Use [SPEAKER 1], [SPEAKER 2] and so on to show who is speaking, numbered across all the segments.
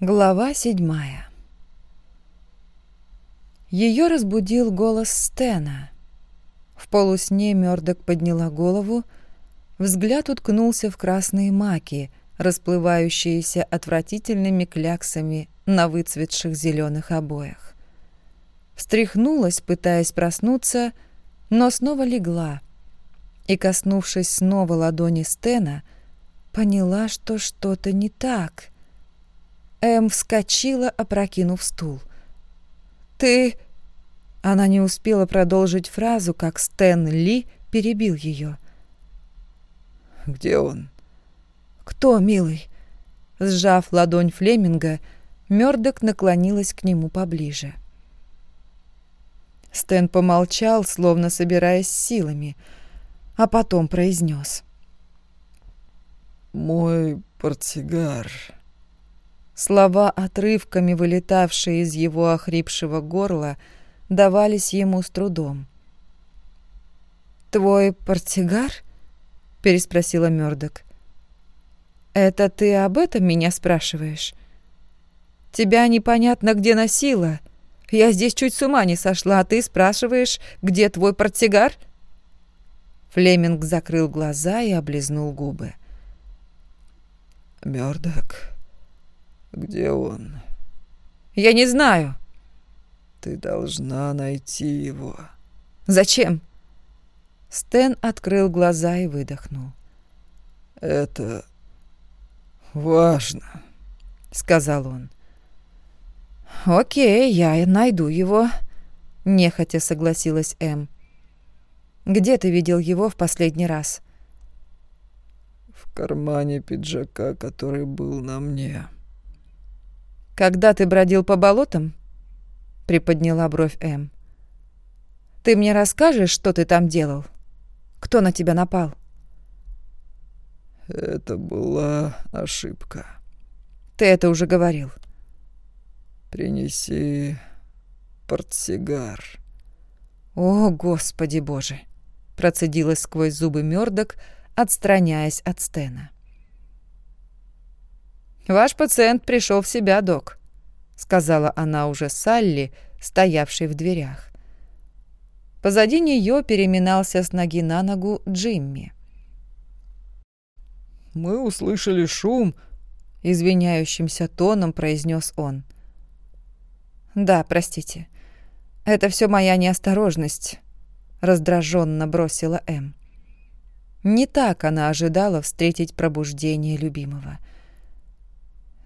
[SPEAKER 1] Глава седьмая Ее разбудил голос Стена. В полусне Мёрдок подняла голову, взгляд уткнулся в красные маки, расплывающиеся отвратительными кляксами на выцветших зеленых обоях. Встряхнулась, пытаясь проснуться, но снова легла и, коснувшись снова ладони Стена, поняла, что что-то не так. Эм вскочила, опрокинув стул. «Ты...» Она не успела продолжить фразу, как Стэн Ли перебил ее.
[SPEAKER 2] «Где он?»
[SPEAKER 1] «Кто, милый?» Сжав ладонь Флеминга, Мёрдок наклонилась к нему поближе. Стэн помолчал, словно собираясь силами, а потом произнес.
[SPEAKER 2] «Мой портсигар».
[SPEAKER 1] Слова, отрывками вылетавшие из его охрипшего горла, давались ему с трудом. «Твой портсигар?» — переспросила Мёрдок. «Это ты об этом меня спрашиваешь? Тебя непонятно где носила. Я здесь чуть с ума не сошла, а ты спрашиваешь, где твой портсигар?» Флеминг закрыл глаза и облизнул губы.
[SPEAKER 2] «Мёрдок, где он?»
[SPEAKER 1] «Я не знаю».
[SPEAKER 2] «Ты должна найти его».
[SPEAKER 1] «Зачем?» Стэн открыл глаза и выдохнул.
[SPEAKER 2] «Это важно», —
[SPEAKER 1] сказал он. «Окей, я найду его», — нехотя согласилась Эм. «Где ты видел его в последний раз?»
[SPEAKER 2] «В кармане пиджака, который был на мне».
[SPEAKER 1] «Когда ты бродил по болотам?» — приподняла бровь Эм. «Ты мне расскажешь, что ты там делал? Кто на тебя напал?»
[SPEAKER 2] Это была ошибка.
[SPEAKER 1] Ты это уже говорил.
[SPEAKER 2] Принеси портсигар.
[SPEAKER 1] О, Господи Боже! Процедилась сквозь зубы Мёрдок, отстраняясь от Стена. «Ваш пациент пришел в себя, док», — сказала она уже Салли, стоявшей в дверях. Позади нее переминался с ноги на ногу Джимми.
[SPEAKER 2] «Мы услышали шум», —
[SPEAKER 1] извиняющимся тоном произнес он. «Да, простите. Это все моя неосторожность», — раздраженно бросила М. Не так она ожидала встретить пробуждение любимого.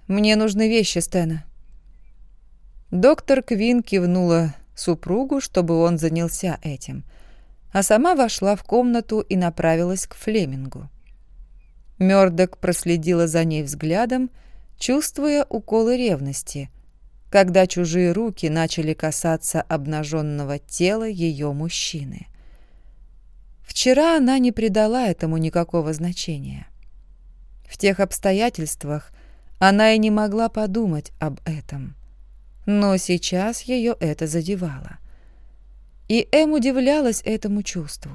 [SPEAKER 1] «Мне нужны вещи Стена». Доктор Квин кивнула супругу, чтобы он занялся этим, а сама вошла в комнату и направилась к Флемингу. Мёрдок проследила за ней взглядом, чувствуя уколы ревности, когда чужие руки начали касаться обнаженного тела ее мужчины. Вчера она не придала этому никакого значения. В тех обстоятельствах она и не могла подумать об этом. Но сейчас ее это задевало. И Эм удивлялась этому чувству.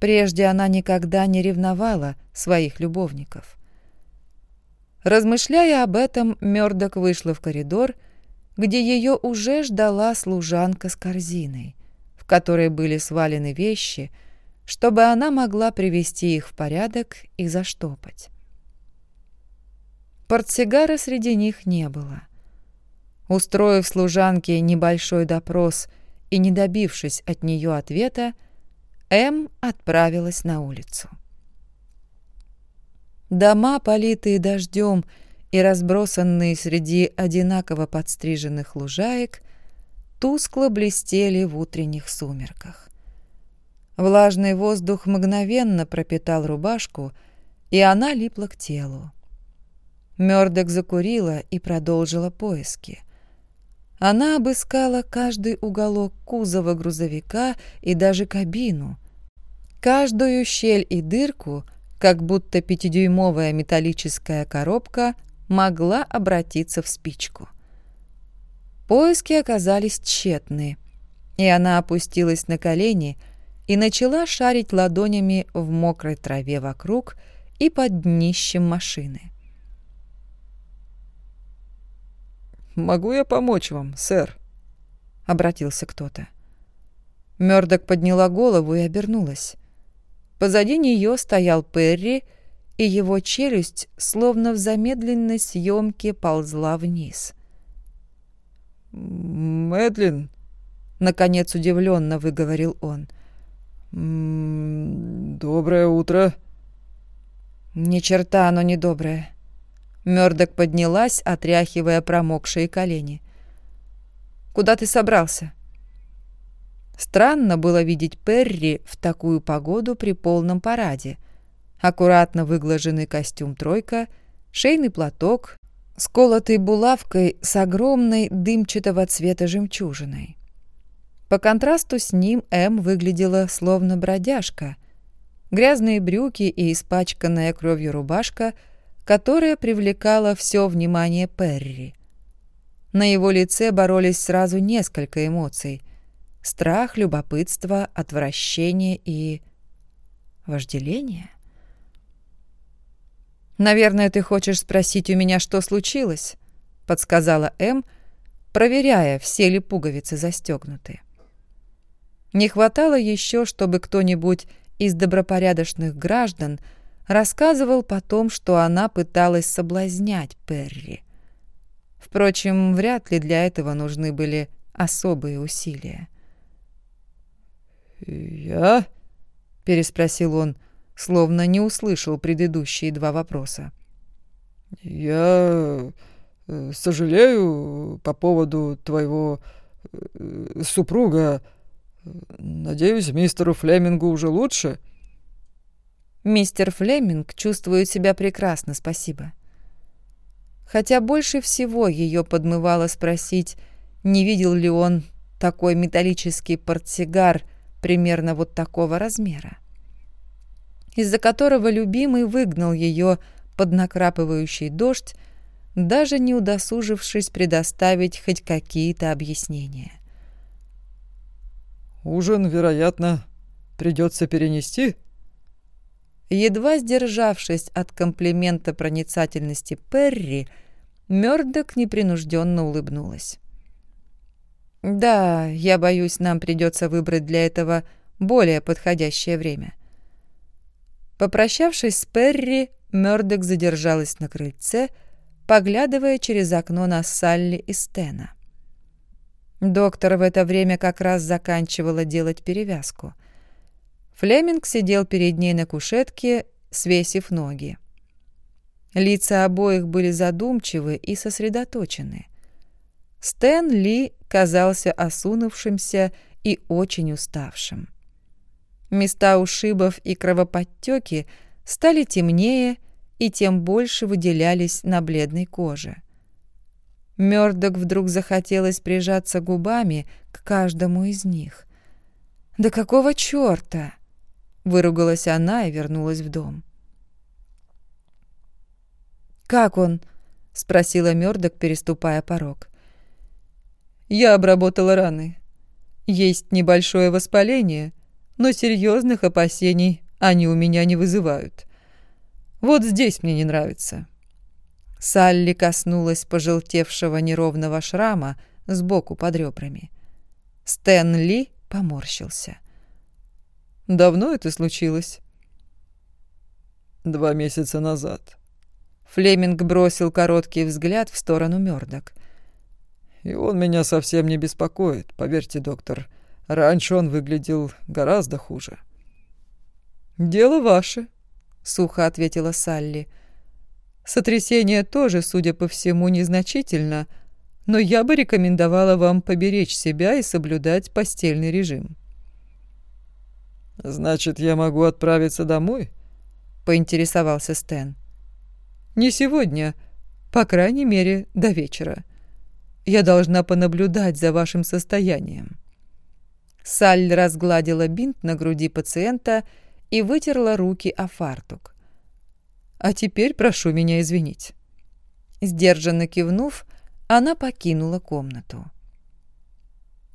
[SPEAKER 1] Прежде она никогда не ревновала своих любовников. Размышляя об этом, Мёрдок вышла в коридор, где ее уже ждала служанка с корзиной, в которой были свалены вещи, чтобы она могла привести их в порядок и заштопать. Портсигара среди них не было. Устроив служанке небольшой допрос и не добившись от нее ответа, М отправилась на улицу. Дома, политые дождем и разбросанные среди одинаково подстриженных лужаек, тускло блестели в утренних сумерках. Влажный воздух мгновенно пропитал рубашку, и она липла к телу. Мёрдок закурила и продолжила поиски. Она обыскала каждый уголок кузова грузовика и даже кабину. Каждую щель и дырку, как будто пятидюймовая металлическая коробка, могла обратиться в спичку. Поиски оказались тщетны, и она опустилась на колени и начала шарить ладонями в мокрой траве вокруг и под днищем машины.
[SPEAKER 2] Могу я помочь вам, сэр?»
[SPEAKER 1] — обратился кто-то. Мёрдок подняла голову и обернулась. Позади нее стоял Перри, и его челюсть, словно в замедленной съемке, ползла вниз.
[SPEAKER 2] «Мэдлин», — наконец удивленно выговорил он. «Доброе утро».
[SPEAKER 1] «Ни черта оно не доброе». Мёрдок поднялась, отряхивая промокшие колени. «Куда ты собрался?» Странно было видеть Перри в такую погоду при полном параде. Аккуратно выглаженный костюм «тройка», шейный платок, сколотый булавкой с огромной дымчатого цвета жемчужиной. По контрасту с ним М выглядела словно бродяжка. Грязные брюки и испачканная кровью рубашка, которая привлекала все внимание Перри. На его лице боролись сразу несколько эмоций — Страх, любопытство, отвращение и... вожделение? «Наверное, ты хочешь спросить у меня, что случилось?» — подсказала М, проверяя, все ли пуговицы застегнуты. Не хватало еще, чтобы кто-нибудь из добропорядочных граждан рассказывал потом, что она пыталась соблазнять Перри. Впрочем, вряд ли для этого нужны были особые усилия.
[SPEAKER 2] «Я?» — переспросил он, словно не услышал предыдущие два вопроса. «Я э, сожалею по поводу твоего э, супруга. Надеюсь, мистеру Флемингу уже лучше?»
[SPEAKER 1] «Мистер Флеминг чувствует себя прекрасно, спасибо». Хотя больше всего ее подмывало спросить, не видел ли он такой металлический портсигар — примерно вот такого размера, из-за которого любимый выгнал ее под накрапывающий дождь, даже не удосужившись предоставить хоть какие-то объяснения.
[SPEAKER 2] «Ужин, вероятно, придется перенести?»
[SPEAKER 1] Едва сдержавшись от комплимента проницательности Перри, Мёрдок непринужденно улыбнулась. Да, я боюсь, нам придется выбрать для этого более подходящее время. Попрощавшись с Перри, Мёрдок задержалась на крыльце, поглядывая через окно на Салли и Стена. Доктор в это время как раз заканчивала делать перевязку. Флеминг сидел перед ней на кушетке, свесив ноги. Лица обоих были задумчивы и сосредоточены. Стэн Ли казался осунувшимся и очень уставшим. Места ушибов и кровоподтеки стали темнее и тем больше выделялись на бледной коже. Мёрдок вдруг захотелось прижаться губами к каждому из них. «Да какого чёрта?» — выругалась она и вернулась в дом. «Как он?» — спросила Мёрдок, переступая порог. Я обработала раны. Есть небольшое воспаление, но серьезных опасений они у меня не вызывают. Вот здесь мне не нравится». Салли коснулась пожелтевшего неровного шрама сбоку под ребрами. Стэн Ли поморщился. «Давно это случилось?»
[SPEAKER 2] «Два месяца назад».
[SPEAKER 1] Флеминг бросил короткий взгляд в сторону Мёрдок.
[SPEAKER 2] И он меня совсем не беспокоит, поверьте, доктор. Раньше он выглядел гораздо хуже».
[SPEAKER 1] «Дело ваше», — сухо ответила Салли. «Сотрясение тоже, судя по всему, незначительно, но я бы рекомендовала вам поберечь себя и соблюдать постельный режим».
[SPEAKER 2] «Значит, я могу отправиться домой?»
[SPEAKER 1] — поинтересовался Стэн. «Не сегодня, по крайней мере, до вечера. Я должна понаблюдать за вашим состоянием». Саль разгладила бинт на груди пациента и вытерла руки о фартук. «А теперь прошу меня извинить». Сдержанно кивнув, она покинула комнату.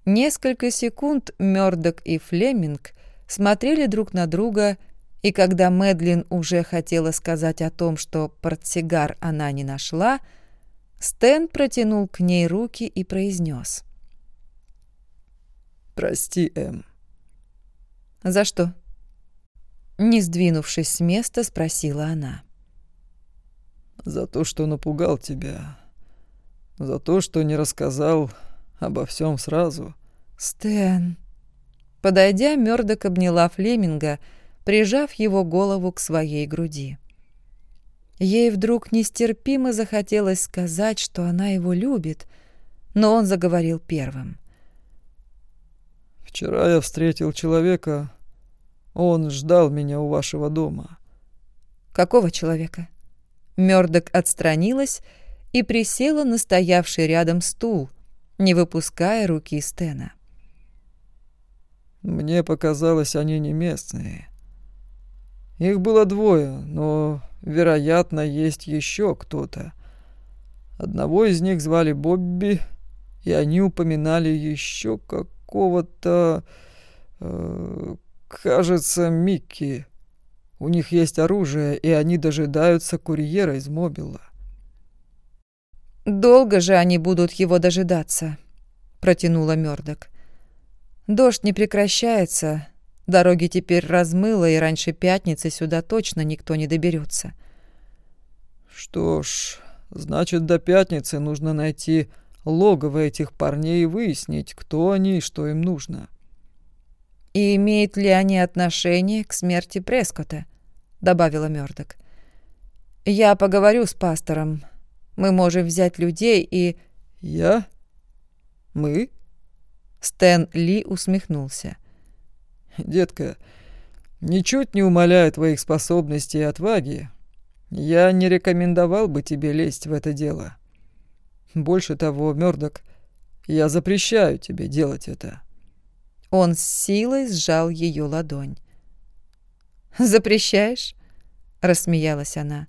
[SPEAKER 1] Несколько секунд Мёрдок и Флеминг смотрели друг на друга, и когда Мэдлин уже хотела сказать о том, что портсигар она не нашла, Стэн протянул к ней руки и произнес.
[SPEAKER 2] «Прости, Эм».
[SPEAKER 1] «За что?» Не сдвинувшись с места, спросила она.
[SPEAKER 2] «За то, что напугал тебя. За то, что не рассказал обо всем сразу».
[SPEAKER 1] «Стэн...» Подойдя, Мёрдок обняла Флеминга, прижав его голову к своей груди. Ей вдруг нестерпимо захотелось сказать, что она его любит, но он заговорил первым.
[SPEAKER 2] «Вчера я встретил человека. Он ждал меня у вашего дома».
[SPEAKER 1] «Какого человека?» Мёрдок отстранилась и присела на стоявший рядом стул, не выпуская руки Стена.
[SPEAKER 2] «Мне показалось, они не местные. Их было двое, но Вероятно, есть еще кто-то. Одного из них звали Бобби, и они упоминали еще какого-то... Э, кажется, Микки. У них есть оружие, и они дожидаются курьера из Мобила.
[SPEAKER 1] «Долго же они будут его дожидаться», — протянула Мёрдок. «Дождь не прекращается, Дороги теперь размыло, и раньше пятницы сюда точно никто не доберется.
[SPEAKER 2] Что ж, значит, до пятницы нужно найти логово этих парней и выяснить, кто они и что им нужно.
[SPEAKER 1] И имеют ли они отношение к смерти Прескота? добавила Мёрдок. Я поговорю с пастором. Мы можем взять людей и...
[SPEAKER 2] Я? Мы?
[SPEAKER 1] Стэн Ли усмехнулся.
[SPEAKER 2] Детка, ничуть не умаляя твоих способностей и отваги, я не рекомендовал бы тебе лезть в это дело. Больше того, Мёрдок, я запрещаю тебе делать это».
[SPEAKER 1] Он с силой сжал ее ладонь. «Запрещаешь?» — рассмеялась она.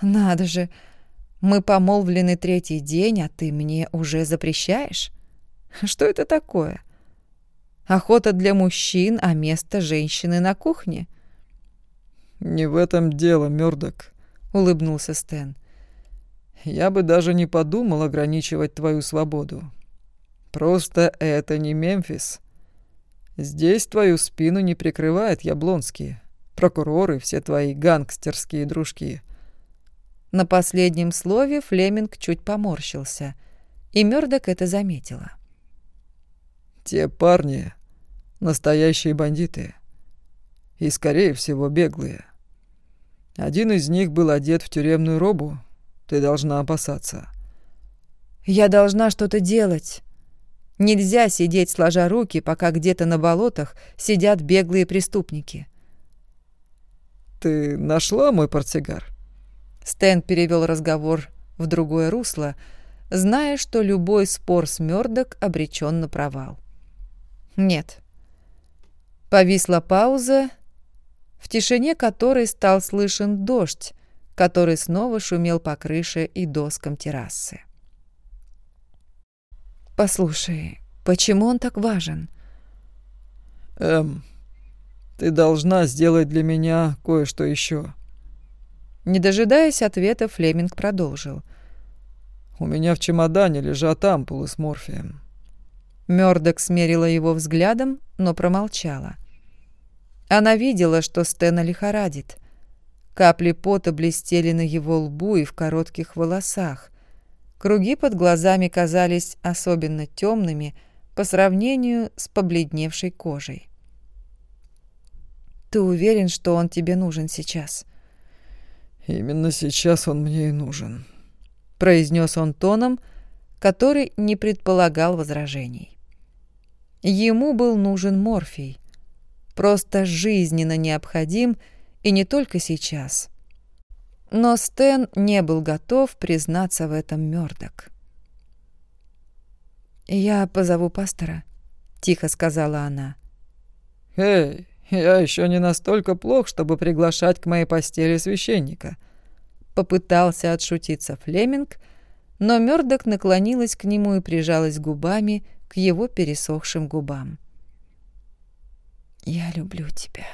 [SPEAKER 1] «Надо же, мы помолвлены третий день, а ты мне уже запрещаешь? Что это такое? Охота для мужчин, а место женщины на кухне.
[SPEAKER 2] «Не в этом дело, Мёрдок», — улыбнулся Стэн. «Я бы даже не подумал ограничивать твою свободу. Просто это не Мемфис. Здесь твою спину не прикрывает Яблонский, прокуроры, все твои гангстерские дружки».
[SPEAKER 1] На последнем слове Флеминг чуть поморщился, и Мёрдок это заметила.
[SPEAKER 2] «Те парни настоящие бандиты. И, скорее всего, беглые. Один из них был одет в тюремную робу. Ты должна опасаться.
[SPEAKER 1] Я должна что-то делать. Нельзя сидеть сложа руки, пока где-то на болотах сидят беглые преступники.
[SPEAKER 2] Ты нашла мой портсигар?
[SPEAKER 1] Стэн перевел разговор в другое русло, зная, что любой спор с Мёрдок обречен на провал. Нет. Повисла пауза, в тишине которой стал слышен дождь, который снова шумел по крыше и доскам террасы. «Послушай, почему он так важен?»
[SPEAKER 2] «Эм, ты должна сделать для меня кое-что еще».
[SPEAKER 1] Не дожидаясь ответа, Флеминг продолжил.
[SPEAKER 2] «У меня в чемодане лежат ампулы с морфием.
[SPEAKER 1] Мёрдок смерила его взглядом, но промолчала. Она видела, что Стена лихорадит. Капли пота блестели на его лбу и в коротких волосах. Круги под глазами казались особенно темными по сравнению с побледневшей кожей. «Ты уверен, что он тебе нужен сейчас?»
[SPEAKER 2] «Именно сейчас он мне и нужен», —
[SPEAKER 1] произнес он тоном, который не предполагал возражений. Ему был нужен морфий. Просто жизненно необходим, и не только сейчас. Но Стэн не был готов признаться в этом Мёрдок. «Я позову пастора», — тихо сказала она.
[SPEAKER 2] «Эй, я еще не настолько плох, чтобы приглашать к моей постели священника», — попытался отшутиться Флеминг, но Мёрдок наклонилась к нему и прижалась губами к его пересохшим губам. «Я люблю тебя»,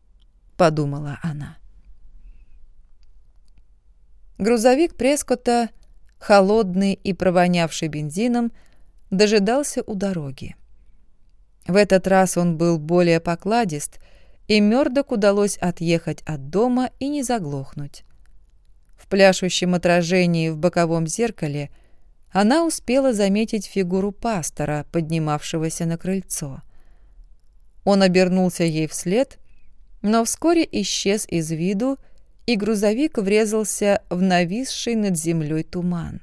[SPEAKER 2] — подумала она. Грузовик Прескота
[SPEAKER 1] холодный и провонявший бензином, дожидался у дороги. В этот раз он был более покладист, и Мёрдок удалось отъехать от дома и не заглохнуть. В пляшущем отражении в боковом зеркале она успела заметить фигуру пастора, поднимавшегося на крыльцо. Он обернулся ей вслед, но вскоре исчез из виду, и грузовик врезался в нависший над землей туман.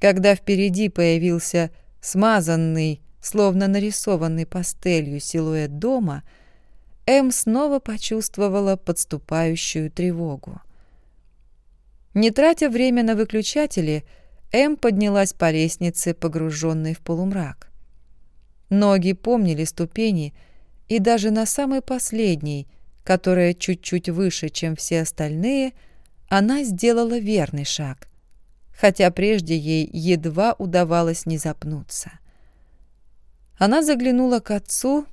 [SPEAKER 1] Когда впереди появился смазанный, словно нарисованный пастелью силуэт дома, Эм снова почувствовала подступающую тревогу. Не тратя время на выключатели, Эм поднялась по лестнице, погруженной в полумрак. Ноги помнили ступени, и даже на самой последней, которая чуть-чуть выше, чем все остальные, она сделала верный шаг, хотя прежде ей едва удавалось не запнуться. Она заглянула к отцу,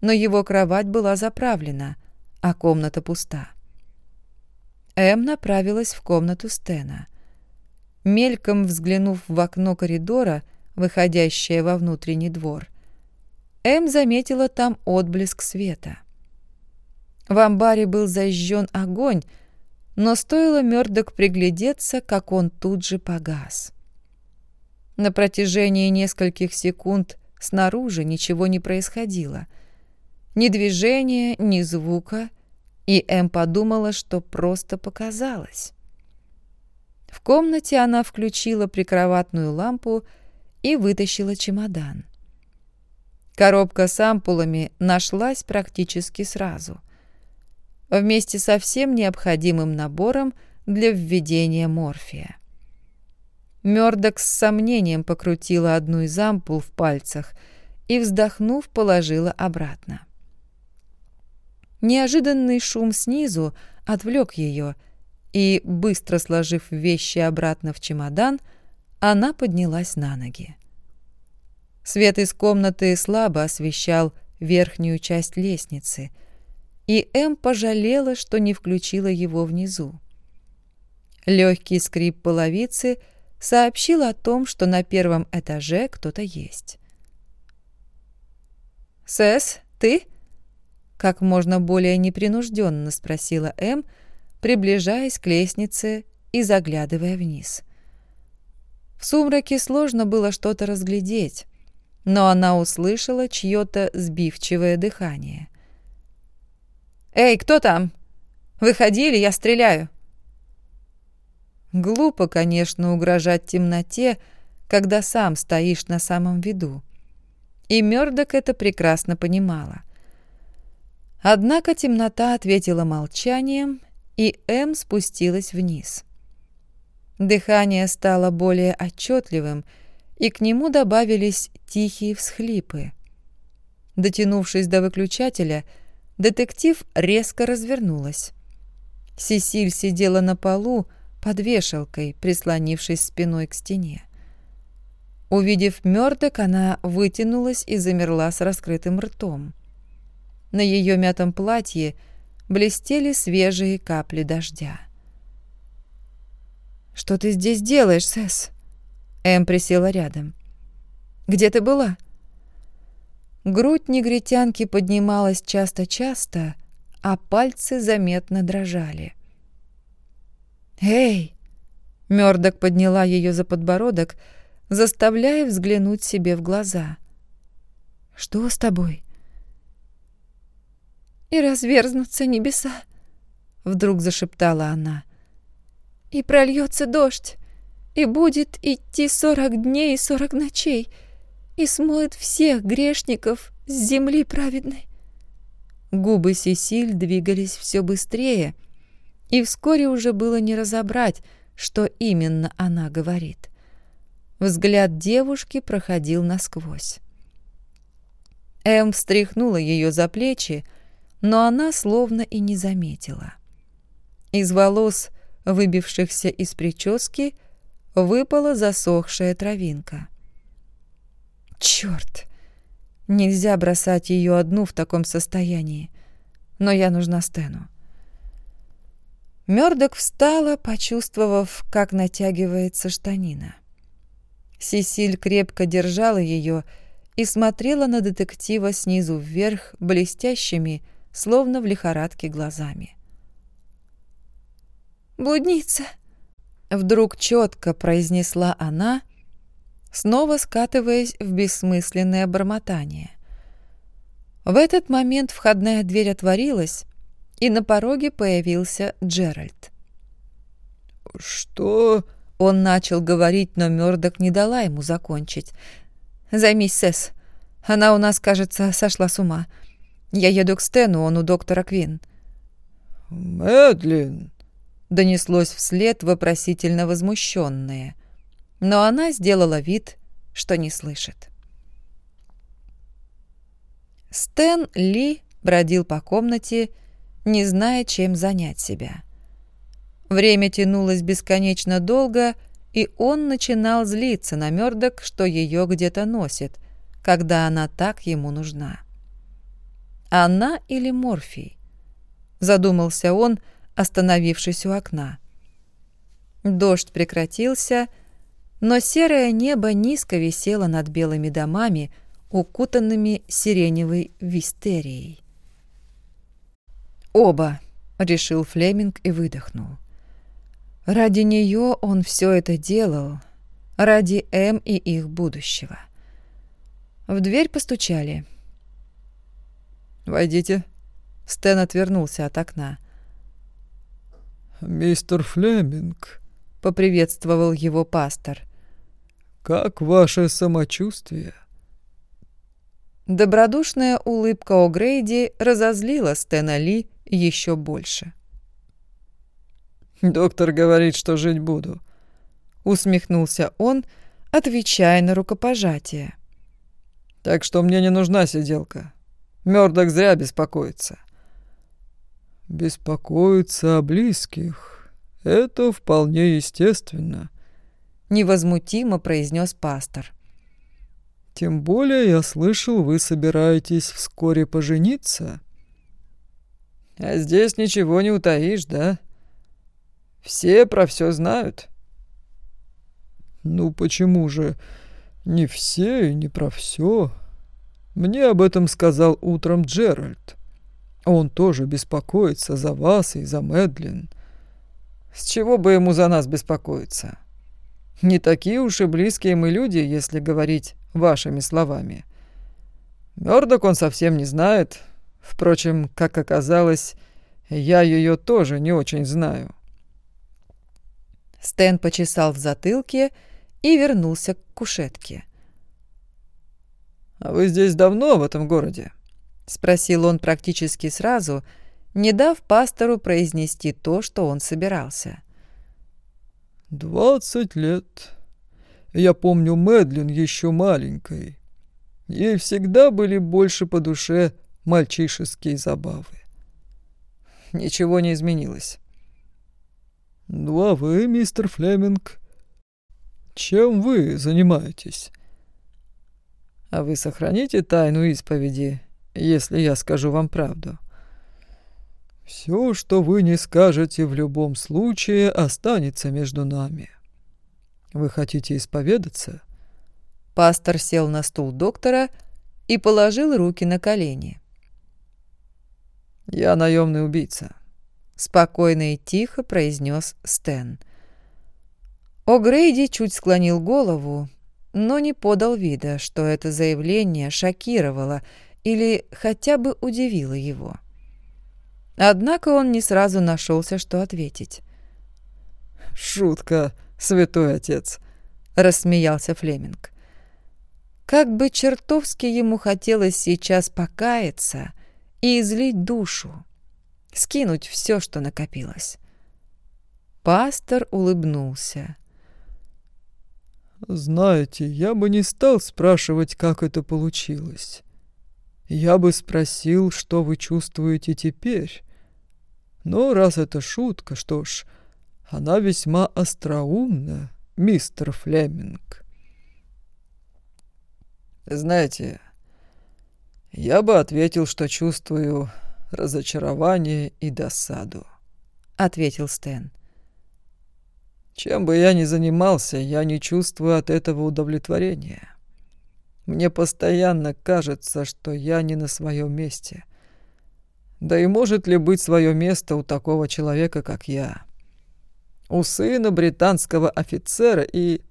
[SPEAKER 1] но его кровать была заправлена, а комната пуста. Эм направилась в комнату Стена. Мельком взглянув в окно коридора, выходящее во внутренний двор, Эм заметила там отблеск света. В амбаре был зажжен огонь, но стоило Мёрдок приглядеться, как он тут же погас. На протяжении нескольких секунд Снаружи ничего не происходило. Ни движения, ни звука, и Эм подумала, что просто показалось. В комнате она включила прикроватную лампу и вытащила чемодан. Коробка с ампулами нашлась практически сразу. Вместе со всем необходимым набором для введения морфия. Мёрдок с сомнением покрутила одну из ампул в пальцах и, вздохнув, положила обратно. Неожиданный шум снизу отвлек ее, и, быстро сложив вещи обратно в чемодан, она поднялась на ноги. Свет из комнаты слабо освещал верхнюю часть лестницы, и Эм пожалела, что не включила его внизу. Легкий скрип половицы — сообщил о том, что на первом этаже кто-то есть. «Сэс, ты?» — как можно более непринужденно спросила М, приближаясь к лестнице и заглядывая вниз. В сумраке сложно было что-то разглядеть, но она услышала чье-то сбивчивое дыхание. «Эй, кто там? Выходи, или я стреляю!» Глупо, конечно, угрожать темноте, когда сам стоишь на самом виду. И Мёрдок это прекрасно понимала. Однако темнота ответила молчанием, и М спустилась вниз. Дыхание стало более отчетливым, и к нему добавились тихие всхлипы. Дотянувшись до выключателя, детектив резко развернулась. Сесиль сидела на полу, под вешалкой, прислонившись спиной к стене. Увидев Мёрдок, она вытянулась и замерла с раскрытым ртом. На ее мятом платье блестели свежие капли дождя. «Что ты здесь делаешь, Сэс?» Эм присела рядом. «Где ты была?» Грудь негритянки поднималась часто-часто, а пальцы заметно дрожали. «Эй!» Мёрдок подняла ее за подбородок, заставляя взглянуть себе в глаза. «Что с тобой?» «И разверзнутся небеса», — вдруг зашептала она. «И прольется дождь, и будет идти сорок дней и сорок ночей, и смоет всех грешников с земли праведной». Губы Сесиль двигались все быстрее, — и вскоре уже было не разобрать, что именно она говорит. Взгляд девушки проходил насквозь. Эм встряхнула ее за плечи, но она словно и не заметила. Из волос, выбившихся из прически, выпала засохшая травинка. Черт! Нельзя бросать ее одну в таком состоянии, но я нужна Стэну. Мёрдок встала, почувствовав, как натягивается штанина. Сесиль крепко держала ее и смотрела на детектива снизу вверх блестящими, словно в лихорадке глазами. «Блудница!» — вдруг четко произнесла она, снова скатываясь в бессмысленное бормотание. В этот момент входная дверь отворилась, и на пороге появился Джеральд.
[SPEAKER 2] «Что?»
[SPEAKER 1] Он начал говорить, но Мёрдок не дала ему закончить. «Займись, Сэс. Она у нас, кажется, сошла с ума. Я еду к Стэну, он у доктора Квин».
[SPEAKER 2] «Мэдлин!»
[SPEAKER 1] Донеслось вслед вопросительно возмущенное. Но она сделала вид, что не слышит. Стэн Ли бродил по комнате, не зная, чем занять себя. Время тянулось бесконечно долго, и он начинал злиться на Мёрдок, что ее где-то носит, когда она так ему нужна. Она или Морфий? Задумался он, остановившись у окна. Дождь прекратился, но серое небо низко висело над белыми домами, укутанными сиреневой вистерией. «Оба», — решил Флеминг и выдохнул. Ради нее он все это делал, ради М и их будущего. В дверь постучали.
[SPEAKER 2] «Войдите».
[SPEAKER 1] Стэн отвернулся от окна.
[SPEAKER 2] «Мистер Флеминг», —
[SPEAKER 1] поприветствовал его пастор.
[SPEAKER 2] «Как ваше самочувствие?»
[SPEAKER 1] Добродушная улыбка О'Грейди разозлила Стэна Ли еще больше.
[SPEAKER 2] «Доктор говорит, что жить буду», — усмехнулся он, отвечая на рукопожатие. «Так что мне не нужна сиделка. Мёрдок зря беспокоится». «Беспокоиться о близких — это вполне естественно», —
[SPEAKER 1] невозмутимо произнес пастор.
[SPEAKER 2] «Тем более я слышал, вы собираетесь вскоре пожениться». «А здесь ничего не утаишь, да?» Все про все знают. Ну почему же не все и не про все? Мне об этом сказал утром Джеральд. Он тоже беспокоится за вас и за Мэдлин. С чего бы ему за нас беспокоиться? Не такие уж и близкие мы люди, если говорить вашими словами. Мёрдок он совсем не знает. Впрочем, как оказалось, я ее тоже не очень знаю.
[SPEAKER 1] Стэн почесал в затылке и вернулся к кушетке.
[SPEAKER 2] «А вы здесь давно в этом городе?»
[SPEAKER 1] — спросил он практически сразу, не дав пастору произнести то, что он собирался.
[SPEAKER 2] «Двадцать лет. Я помню Мэдлин еще маленькой. Ей всегда были больше по душе мальчишеские забавы. Ничего не изменилось. «Ну а вы, мистер Флеминг, чем вы занимаетесь?» «А вы сохраните тайну исповеди, если я скажу вам правду?» «Все, что вы не скажете в любом случае, останется между нами. Вы хотите исповедаться?»
[SPEAKER 1] Пастор сел на стул доктора и положил руки на колени.
[SPEAKER 2] «Я наемный убийца
[SPEAKER 1] спокойно и тихо произнес Стэн. О'Грейди чуть склонил голову, но не подал вида, что это заявление шокировало или хотя бы удивило его. Однако он не сразу нашелся, что ответить.
[SPEAKER 2] «Шутка, святой отец», — рассмеялся Флеминг.
[SPEAKER 1] Как бы чертовски ему хотелось сейчас покаяться и излить душу скинуть все, что накопилось. Пастор улыбнулся.
[SPEAKER 2] «Знаете, я бы не стал спрашивать, как это получилось. Я бы спросил, что вы чувствуете теперь. Но раз это шутка, что ж, она весьма остроумна, мистер Флеминг». «Знаете, я бы ответил, что чувствую разочарование и досаду.
[SPEAKER 1] — ответил Стэн.
[SPEAKER 2] «Чем бы я ни занимался, я не чувствую от этого удовлетворения. Мне постоянно кажется, что я не на своем месте. Да и может ли быть свое место у такого человека, как я? У сына британского офицера и...»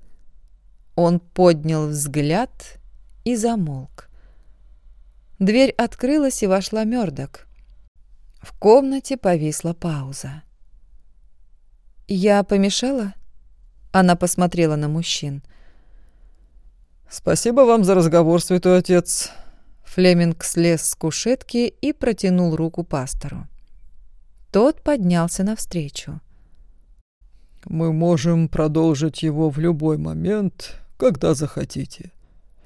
[SPEAKER 1] Он поднял взгляд и замолк. Дверь открылась, и вошла Мёрдок. В комнате повисла пауза. «Я помешала?» Она посмотрела на мужчин.
[SPEAKER 2] «Спасибо вам за разговор, святой отец».
[SPEAKER 1] Флеминг слез с кушетки и протянул руку пастору. Тот поднялся навстречу.
[SPEAKER 2] «Мы можем продолжить его в любой момент, когда захотите.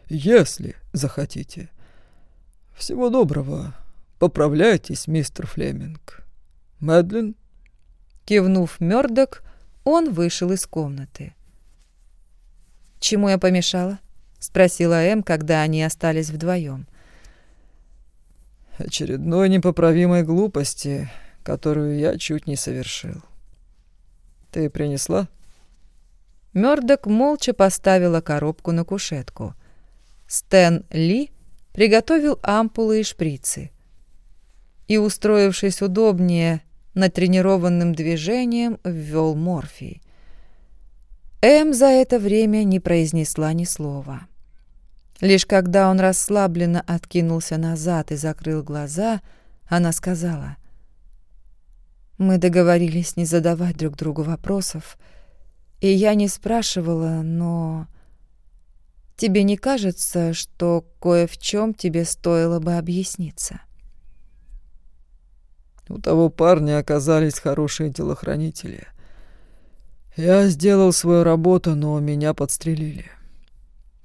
[SPEAKER 2] Если захотите. Всего доброго. Поправляйтесь, мистер Флеминг. Мэдлин?»
[SPEAKER 1] Кивнув Мёрдок, он вышел из комнаты. «Чему я помешала?» — спросила Эм, когда они остались вдвоем.
[SPEAKER 2] «Очередной непоправимой глупости, которую я чуть не совершил. Ты принесла?»
[SPEAKER 1] Мёрдок молча поставила коробку на кушетку. Стэн Ли приготовил ампулы и шприцы. И, устроившись удобнее, натренированным движением ввел морфий. Эм за это время не произнесла ни слова. Лишь когда он расслабленно откинулся назад и закрыл глаза, она сказала, «Мы договорились не задавать друг другу вопросов, и я не спрашивала, но...» Тебе не кажется, что кое в чем тебе стоило бы объясниться?
[SPEAKER 2] У того парня оказались хорошие телохранители. Я сделал свою работу, но меня подстрелили.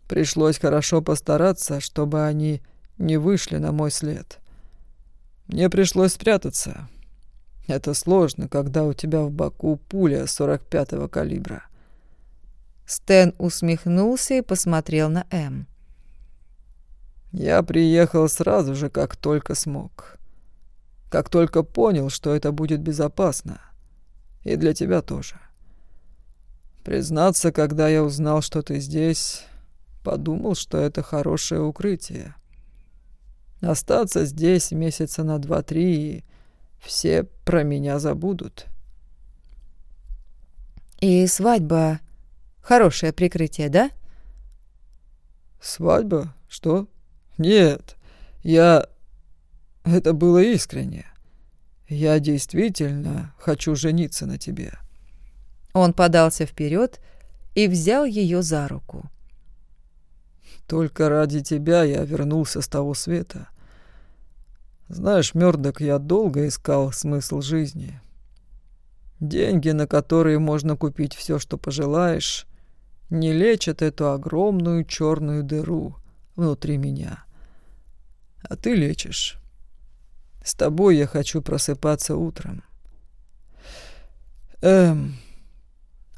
[SPEAKER 2] Пришлось хорошо постараться, чтобы они не вышли на мой след. Мне пришлось спрятаться. Это сложно, когда у тебя в боку пуля 45-го калибра.
[SPEAKER 1] Стэн усмехнулся и посмотрел на М.
[SPEAKER 2] «Я приехал сразу же, как только смог. Как только понял, что это будет безопасно. И для тебя тоже. Признаться, когда я узнал, что ты здесь, подумал, что это хорошее укрытие. Остаться здесь месяца на два-три, и все про меня забудут».
[SPEAKER 1] «И свадьба Хорошее прикрытие, да?
[SPEAKER 2] Свадьба? Что? Нет, я... Это было искренне. Я действительно хочу жениться на тебе.
[SPEAKER 1] Он подался вперед и взял ее за руку.
[SPEAKER 2] Только ради тебя я вернулся с того света. Знаешь, Мёрдок, я долго искал смысл жизни. Деньги, на которые можно купить все, что пожелаешь, не лечат эту огромную черную дыру внутри меня. А ты лечишь. С тобой я хочу просыпаться утром. Эм...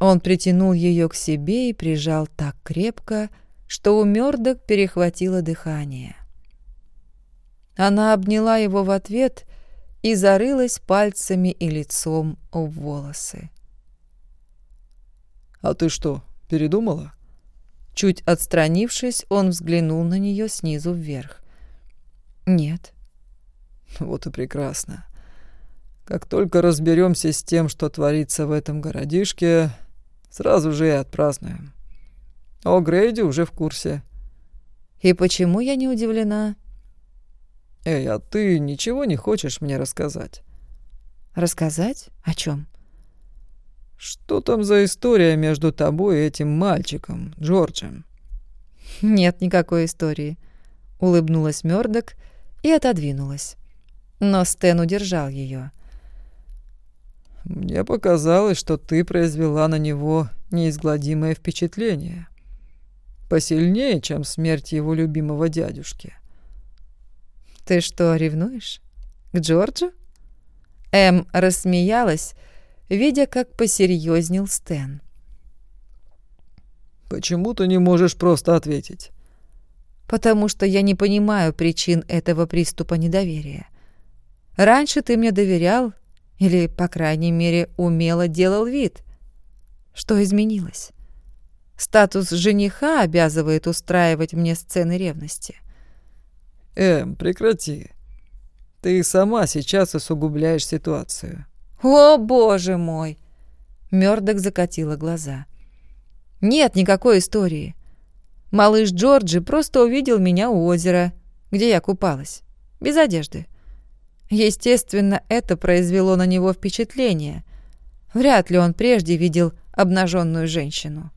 [SPEAKER 1] Он притянул ее к себе и прижал так крепко, что у Мёрдок перехватило дыхание. Она обняла его в ответ и зарылась пальцами и лицом в волосы.
[SPEAKER 2] «А ты что, Передумала?»
[SPEAKER 1] Чуть отстранившись, он взглянул на нее снизу вверх. «Нет».
[SPEAKER 2] «Вот и прекрасно. Как только разберемся с тем, что творится в этом городишке, сразу же и отпразднуем. О Грейди уже в курсе».
[SPEAKER 1] «И почему я не удивлена?»
[SPEAKER 2] «Эй, а ты ничего не хочешь мне рассказать?»
[SPEAKER 1] «Рассказать? О чем?
[SPEAKER 2] Что там за история между тобой и этим мальчиком, Джорджем?
[SPEAKER 1] Нет никакой истории, улыбнулась Мёрдок и отодвинулась. Но Стэн удержал ее.
[SPEAKER 2] Мне показалось, что ты произвела на него неизгладимое впечатление. Посильнее, чем смерть его любимого дядюшки.
[SPEAKER 1] Ты что, ревнуешь? К Джорджу? Эм рассмеялась, видя, как посерьезнел Стэн.
[SPEAKER 2] «Почему ты не можешь просто ответить?»
[SPEAKER 1] «Потому что я не понимаю причин этого приступа недоверия. Раньше ты мне доверял, Или, по крайней мере, умело делал вид. Что изменилось? Статус жениха обязывает устраивать мне сцены ревности.
[SPEAKER 2] Эм, прекрати. Ты сама сейчас усугубляешь ситуацию.
[SPEAKER 1] О, боже мой! Мёрдок закатила глаза. Нет никакой истории. Малыш Джорджи просто увидел меня у озера, где я купалась, без одежды. Естественно, это произвело на него впечатление. Вряд ли он прежде видел обнаженную женщину.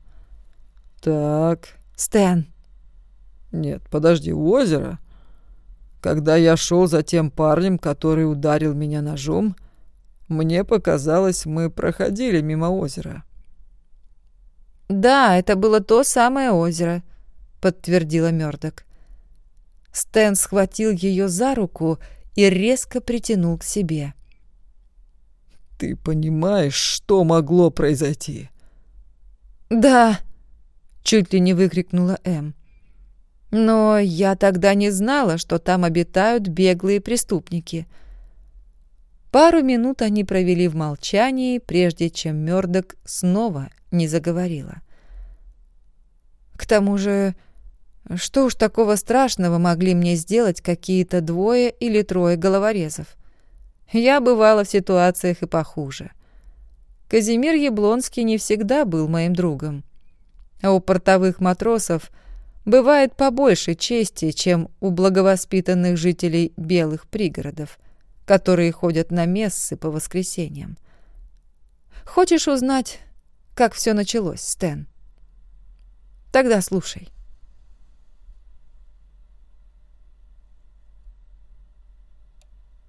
[SPEAKER 2] «Так...»
[SPEAKER 1] «Стэн...»
[SPEAKER 2] «Нет, подожди, у озера?» Когда я шел за тем парнем, который ударил меня ножом, мне показалось, мы проходили мимо озера.
[SPEAKER 1] «Да, это было то самое озеро», — подтвердила Мёрдок. Стэн схватил ее за руку и резко притянул к себе.
[SPEAKER 2] «Ты понимаешь, что могло произойти?»
[SPEAKER 1] «Да!» — чуть ли не выкрикнула Эм. «Но я тогда не знала, что там обитают беглые преступники». Пару минут они провели в молчании, прежде чем Мёрдок снова не заговорила. К тому же, что уж такого страшного могли мне сделать какие-то двое или трое головорезов? Я бывала в ситуациях и похуже. Казимир Яблонский не всегда был моим другом. А у портовых матросов бывает побольше чести, чем у благовоспитанных жителей белых пригородов, которые ходят на мессы по воскресеньям. Хочешь узнать, как все началось, Стэн? Тогда слушай.